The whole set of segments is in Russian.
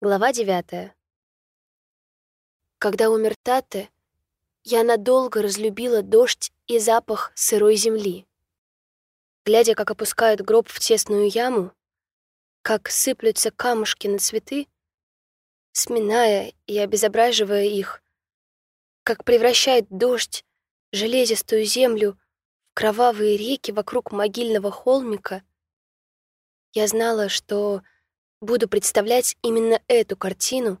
Глава 9. Когда умер Тате, я надолго разлюбила дождь и запах сырой земли. Глядя, как опускают гроб в тесную яму, как сыплются камушки на цветы, сминая и обезображивая их, как превращает дождь железистую землю в кровавые реки вокруг могильного холмика, я знала, что Буду представлять именно эту картину,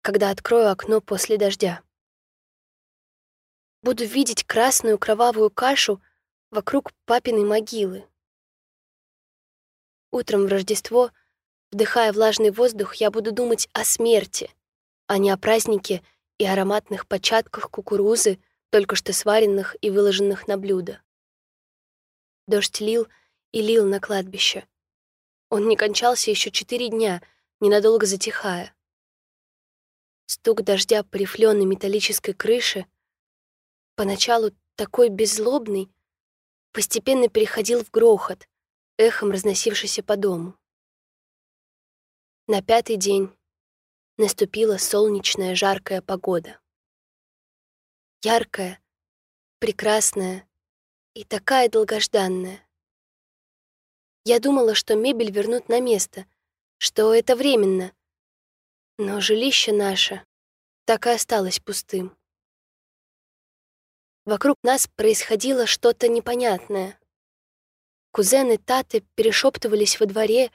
когда открою окно после дождя. Буду видеть красную кровавую кашу вокруг папиной могилы. Утром в Рождество, вдыхая влажный воздух, я буду думать о смерти, а не о празднике и ароматных початках кукурузы, только что сваренных и выложенных на блюдо. Дождь лил и лил на кладбище. Он не кончался еще четыре дня, ненадолго затихая. Стук дождя по рифленой металлической крыше, поначалу такой беззлобный, постепенно переходил в грохот, эхом разносившийся по дому. На пятый день наступила солнечная жаркая погода. Яркая, прекрасная и такая долгожданная. Я думала, что мебель вернут на место, что это временно. Но жилище наше так и осталось пустым. Вокруг нас происходило что-то непонятное. Кузены Таты перешептывались во дворе,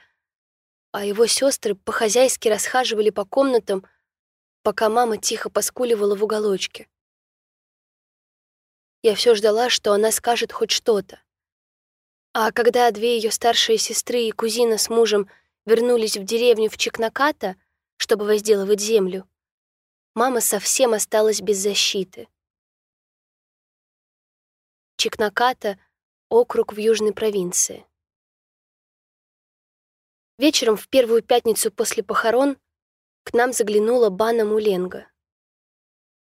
а его сестры по-хозяйски расхаживали по комнатам, пока мама тихо поскуливала в уголочке. Я все ждала, что она скажет хоть что-то. А когда две ее старшие сестры и кузина с мужем вернулись в деревню в Чекнаката, чтобы возделывать землю, мама совсем осталась без защиты. Чекнаката — округ в южной провинции. Вечером в первую пятницу после похорон к нам заглянула Бана Муленга.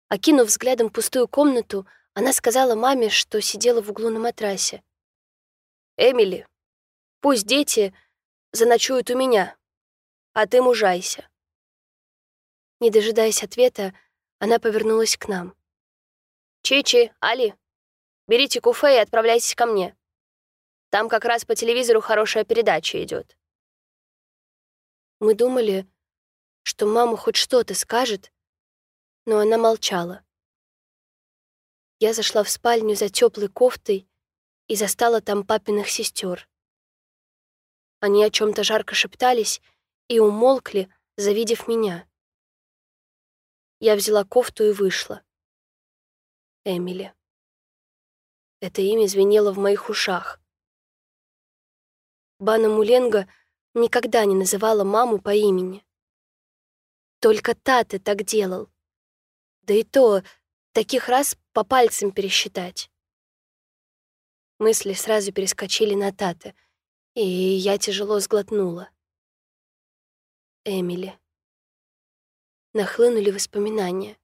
Окинув взглядом пустую комнату, она сказала маме, что сидела в углу на матрасе. Эмили, пусть дети заночуют у меня, а ты мужайся. Не дожидаясь ответа, она повернулась к нам. «Чичи, Али, берите куфе и отправляйтесь ко мне. Там как раз по телевизору хорошая передача идет. Мы думали, что мама хоть что-то скажет, но она молчала. Я зашла в спальню за теплой кофтой и застала там папиных сестер. Они о чем-то жарко шептались и умолкли, завидев меня. Я взяла кофту и вышла. Эмили. Это имя звенело в моих ушах. Бана Муленга никогда не называла маму по имени. Только Таты так делал. Да и то таких раз по пальцам пересчитать. Мысли сразу перескочили на Таты, и я тяжело сглотнула. Эмили. Нахлынули воспоминания.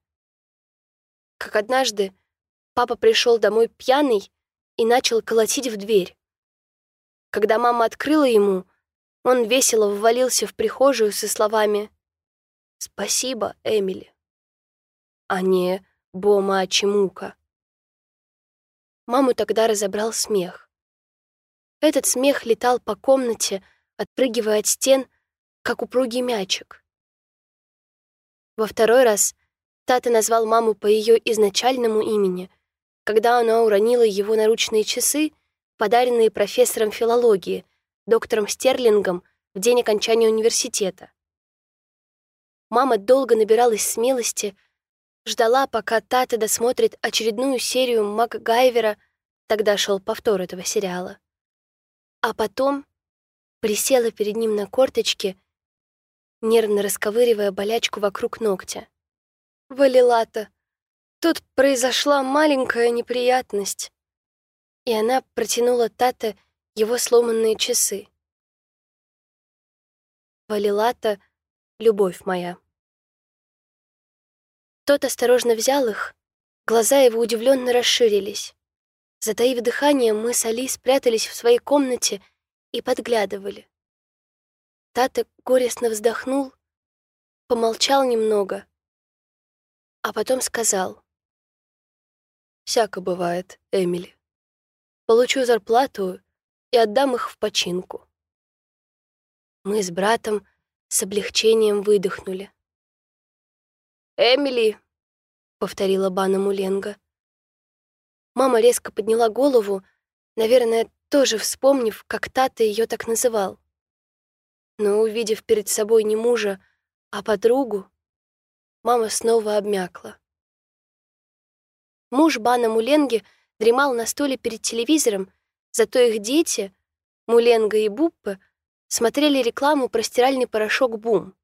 Как однажды папа пришел домой пьяный и начал колотить в дверь. Когда мама открыла ему, он весело ввалился в прихожую со словами «Спасибо, Эмили», а не «Бома Чемука». Маму тогда разобрал смех. Этот смех летал по комнате, отпрыгивая от стен, как упругий мячик. Во второй раз Тата назвал маму по ее изначальному имени, когда она уронила его наручные часы, подаренные профессором филологии, доктором Стерлингом, в день окончания университета. Мама долго набиралась смелости, Ждала, пока Тата досмотрит очередную серию МакГайвера, тогда шел повтор этого сериала. А потом присела перед ним на корточки, нервно расковыривая болячку вокруг ногтя. «Валилата, тут произошла маленькая неприятность». И она протянула Тата его сломанные часы. Валилата — любовь моя. Тот осторожно взял их, глаза его удивленно расширились. Затаив дыхание, мы с Али спрятались в своей комнате и подглядывали. Тата горестно вздохнул помолчал немного, а потом сказал. «Всяко бывает, Эмили. Получу зарплату и отдам их в починку». Мы с братом с облегчением выдохнули. «Эмили!» — повторила Бана Муленга. Мама резко подняла голову, наверное, тоже вспомнив, как Тата ее так называл. Но, увидев перед собой не мужа, а подругу, мама снова обмякла. Муж Бана Муленги дремал на стуле перед телевизором, зато их дети, Муленга и Буппе, смотрели рекламу про стиральный порошок «Бум».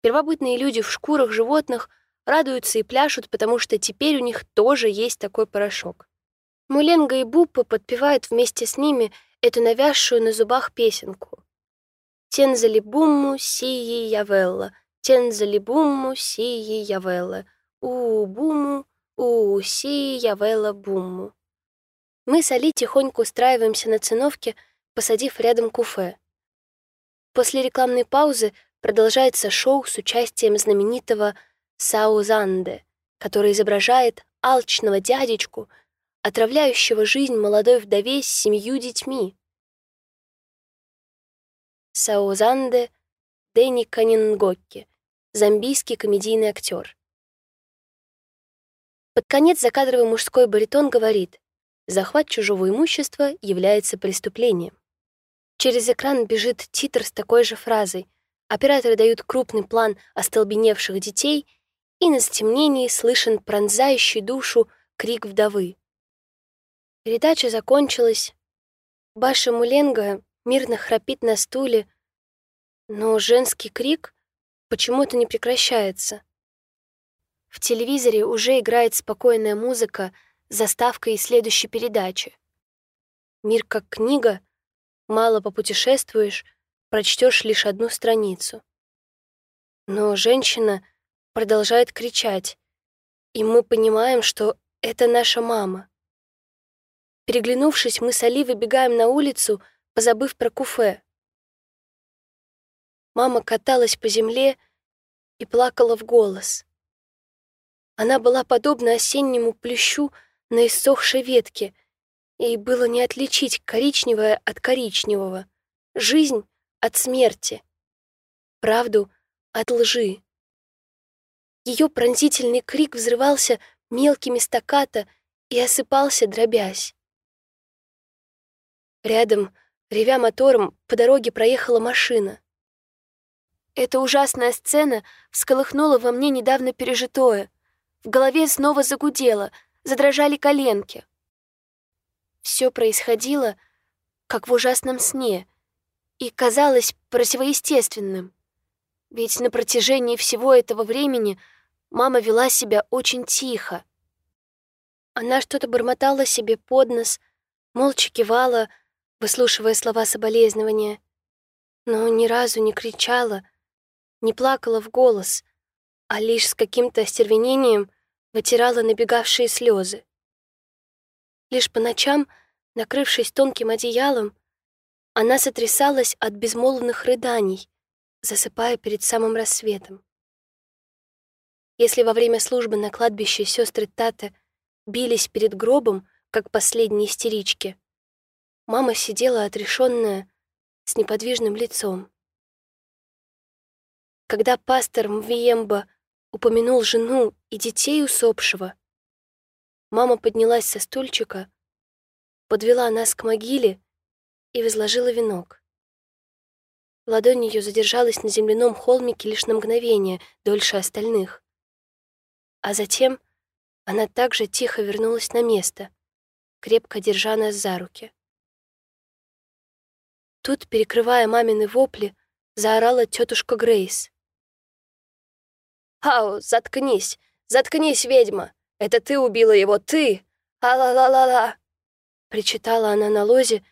Первобытные люди в шкурах животных радуются и пляшут, потому что теперь у них тоже есть такой порошок. Муленга и Буппа подпевают вместе с ними эту навязшую на зубах песенку. «Тензали бумму сии явелла, тензали бумму сии явелла, у буму, у сии явелла бумму». Мы с Али тихонько устраиваемся на циновке, посадив рядом куфе. После рекламной паузы продолжается шоу с участием знаменитого Саузанде, который изображает алчного дядечку, отравляющего жизнь молодой вдове с семью детьми. Саузанде Дэнни Канингокки, замбийский комедийный актер. Под конец закадровый мужской баритон говорит, захват чужого имущества является преступлением. Через экран бежит титр с такой же фразой. Операторы дают крупный план остолбеневших детей — и на затемнении слышен пронзающий душу крик вдовы. Передача закончилась. Баша Муленга мирно храпит на стуле, но женский крик почему-то не прекращается. В телевизоре уже играет спокойная музыка с заставкой следующей передачи. Мир как книга, мало попутешествуешь, прочтешь лишь одну страницу. Но женщина — продолжает кричать, и мы понимаем, что это наша мама. Переглянувшись, мы с Али выбегаем на улицу, позабыв про куфе. Мама каталась по земле и плакала в голос. Она была подобна осеннему плющу на иссохшей ветке, и было не отличить коричневое от коричневого, жизнь от смерти, правду от лжи. Ее пронзительный крик взрывался мелкими стаката и осыпался, дробясь. Рядом, ревя мотором, по дороге проехала машина. Эта ужасная сцена всколыхнула во мне недавно пережитое. В голове снова загудело, задрожали коленки. Все происходило, как в ужасном сне, и казалось противоестественным. Ведь на протяжении всего этого времени — Мама вела себя очень тихо. Она что-то бормотала себе под нос, молча кивала, выслушивая слова соболезнования, но ни разу не кричала, не плакала в голос, а лишь с каким-то остервенением вытирала набегавшие слезы. Лишь по ночам, накрывшись тонким одеялом, она сотрясалась от безмолвных рыданий, засыпая перед самым рассветом. Если во время службы на кладбище сестры Таты бились перед гробом, как последние истерички, мама сидела отрешенная, с неподвижным лицом. Когда пастор Мвиемба упомянул жену и детей усопшего, мама поднялась со стульчика, подвела нас к могиле и возложила венок. Ладонь ее задержалась на земляном холмике лишь на мгновение, дольше остальных. А затем она также тихо вернулась на место, крепко держа нас за руки. Тут, перекрывая мамины вопли, заорала тетушка Грейс. «Ау, заткнись! Заткнись, ведьма! Это ты убила его, ты! А-ла-ла-ла-ла!» Причитала она на лозе,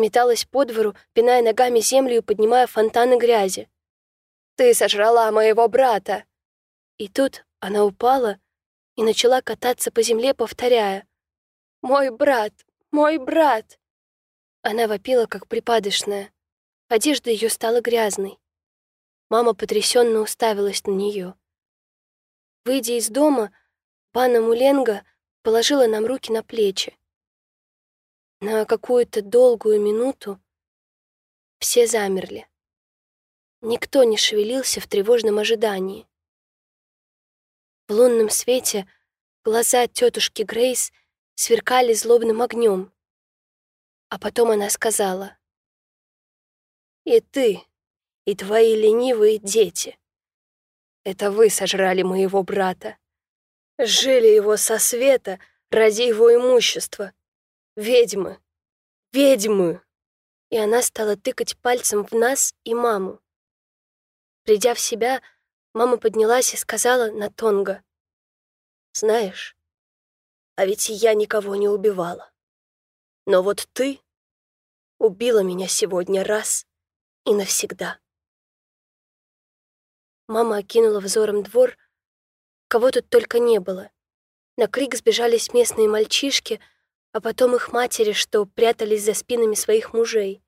металась по двору, пиная ногами землю и поднимая фонтаны грязи. «Ты сожрала моего брата!» И тут она упала и начала кататься по земле, повторяя «Мой брат! Мой брат!» Она вопила, как припадочная. Одежда ее стала грязной. Мама потрясенно уставилась на нее. Выйдя из дома, пана Муленга положила нам руки на плечи. На какую-то долгую минуту все замерли. Никто не шевелился в тревожном ожидании. В лунном свете глаза тетушки Грейс сверкали злобным огнем. А потом она сказала, «И ты, и твои ленивые дети. Это вы сожрали моего брата. Жили его со света ради его имущества. Ведьмы! Ведьмы!» И она стала тыкать пальцем в нас и маму. Придя в себя, мама поднялась и сказала на Тонго. «Знаешь, а ведь я никого не убивала. Но вот ты убила меня сегодня раз и навсегда». Мама окинула взором двор, кого тут только не было. На крик сбежались местные мальчишки, а потом их матери, что прятались за спинами своих мужей.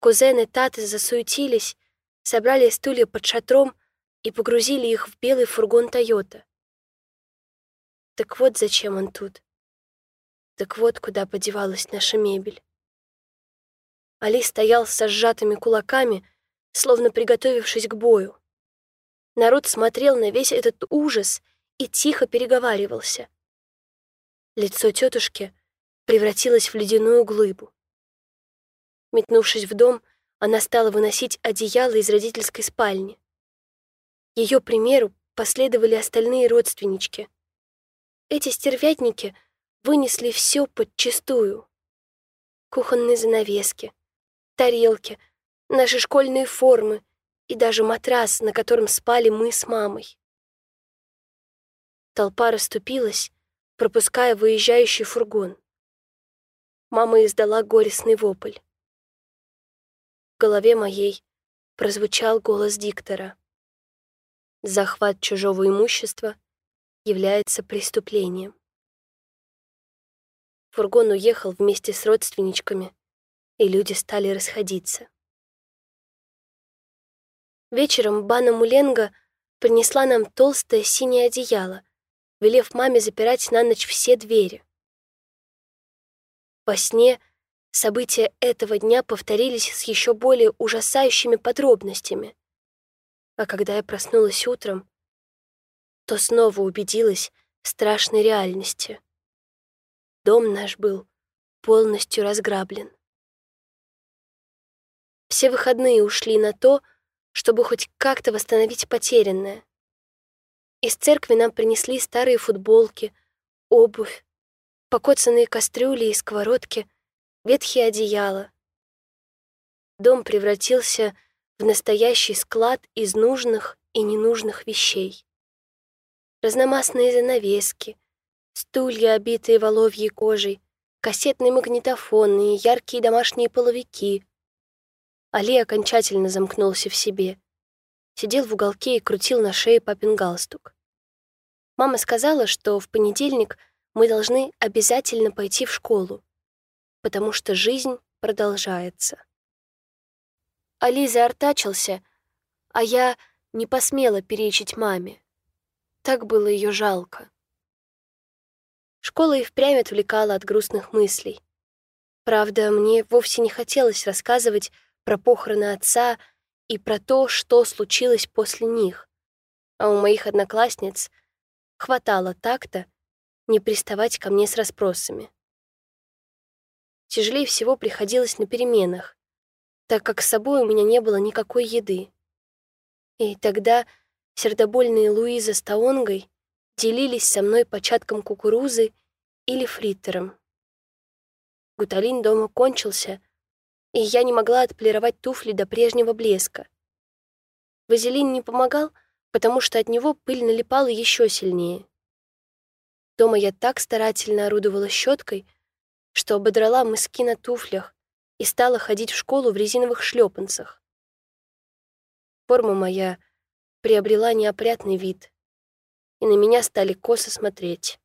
Кузены Таты засуетились, собрали стулья под шатром и погрузили их в белый фургон Тойота. Так вот зачем он тут. Так вот куда подевалась наша мебель. Али стоял со сжатыми кулаками, словно приготовившись к бою. Народ смотрел на весь этот ужас и тихо переговаривался. Лицо тетушки превратилось в ледяную глыбу. Метнувшись в дом, она стала выносить одеяло из родительской спальни. Ее примеру последовали остальные родственнички. Эти стервятники вынесли все подчистую. Кухонные занавески, тарелки, наши школьные формы и даже матрас, на котором спали мы с мамой. Толпа расступилась, пропуская выезжающий фургон. Мама издала горестный вопль голове моей прозвучал голос диктора. Захват чужого имущества является преступлением. Фургон уехал вместе с родственничками, и люди стали расходиться. Вечером Бана Муленга принесла нам толстое синее одеяло, велев маме запирать на ночь все двери. Во сне — События этого дня повторились с еще более ужасающими подробностями. А когда я проснулась утром, то снова убедилась в страшной реальности. Дом наш был полностью разграблен. Все выходные ушли на то, чтобы хоть как-то восстановить потерянное. Из церкви нам принесли старые футболки, обувь, покоцанные кастрюли и сковородки — ветхие одеяла. Дом превратился в настоящий склад из нужных и ненужных вещей. Разномастные занавески, стулья, обитые воловьей кожей, кассетные магнитофоны и яркие домашние половики. Али окончательно замкнулся в себе. Сидел в уголке и крутил на шее папин галстук. Мама сказала, что в понедельник мы должны обязательно пойти в школу потому что жизнь продолжается. Али заортачился, а я не посмела перечить маме. Так было ее жалко. Школа и впрямь отвлекала от грустных мыслей. Правда, мне вовсе не хотелось рассказывать про похороны отца и про то, что случилось после них. А у моих одноклассниц хватало так-то не приставать ко мне с расспросами. Тяжелее всего приходилось на переменах, так как с собой у меня не было никакой еды. И тогда сердобольные Луиза с Таонгой делились со мной початком кукурузы или фриттером. Гуталин дома кончился, и я не могла отполировать туфли до прежнего блеска. Вазелин не помогал, потому что от него пыль налипала еще сильнее. Дома я так старательно орудовала щеткой, что ободрала мыски на туфлях и стала ходить в школу в резиновых шлепанцах. Форма моя приобрела неопрятный вид, и на меня стали косо смотреть.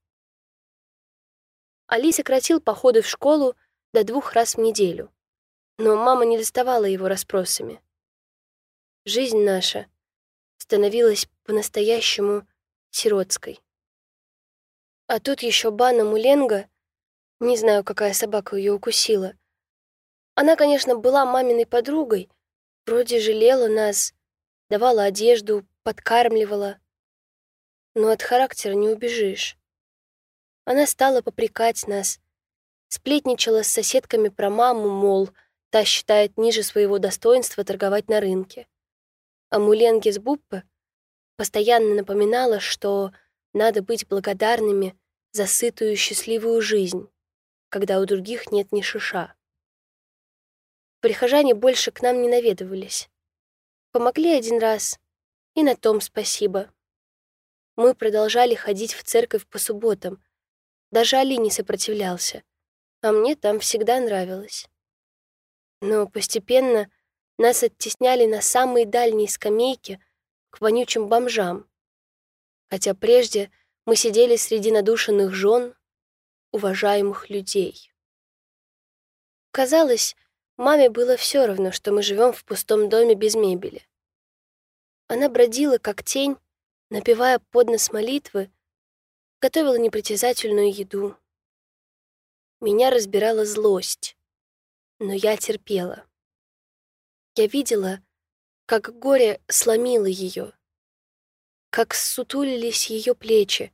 Али сократил походы в школу до двух раз в неделю, но мама не доставала его расспросами. жизнь наша становилась по-настоящему сиротской. А тут еще Бана Муленга, не знаю, какая собака ее укусила. Она, конечно, была маминой подругой, вроде жалела нас, давала одежду, подкармливала. Но от характера не убежишь. Она стала попрекать нас, сплетничала с соседками про маму, мол, та считает ниже своего достоинства торговать на рынке. А Муленге с Буппе постоянно напоминала, что надо быть благодарными за сытую счастливую жизнь, когда у других нет ни шиша. Прихожане больше к нам не наведывались. Помогли один раз, и на том спасибо. Мы продолжали ходить в церковь по субботам. Даже Али не сопротивлялся, а мне там всегда нравилось. Но постепенно нас оттесняли на самые дальние скамейки к вонючим бомжам. Хотя прежде мы сидели среди надушенных жен, уважаемых людей. Казалось, маме было все равно, что мы живем в пустом доме без мебели. Она бродила, как тень, напевая под нос молитвы, готовила непритязательную еду. Меня разбирала злость, но я терпела. Я видела, как горе сломило ее, как ссутулились ее плечи,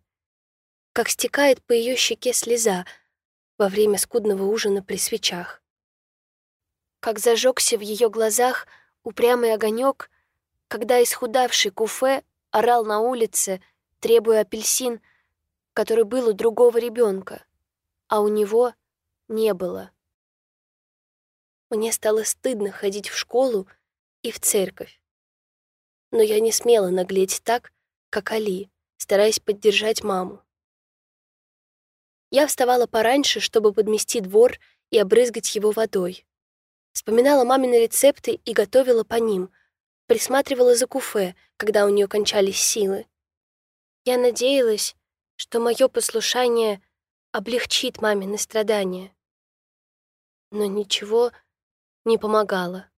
как стекает по ее щеке слеза во время скудного ужина при свечах, как зажегся в ее глазах упрямый огонек, когда исхудавший куфе орал на улице, требуя апельсин, который был у другого ребенка, а у него не было. Мне стало стыдно ходить в школу и в церковь. Но я не смела наглеть так, как Али, стараясь поддержать маму. Я вставала пораньше, чтобы подмести двор и обрызгать его водой. Вспоминала мамины рецепты и готовила по ним, присматривала за куфе, когда у нее кончались силы. Я надеялась, что мое послушание облегчит мамины страдания. Но ничего не помогало.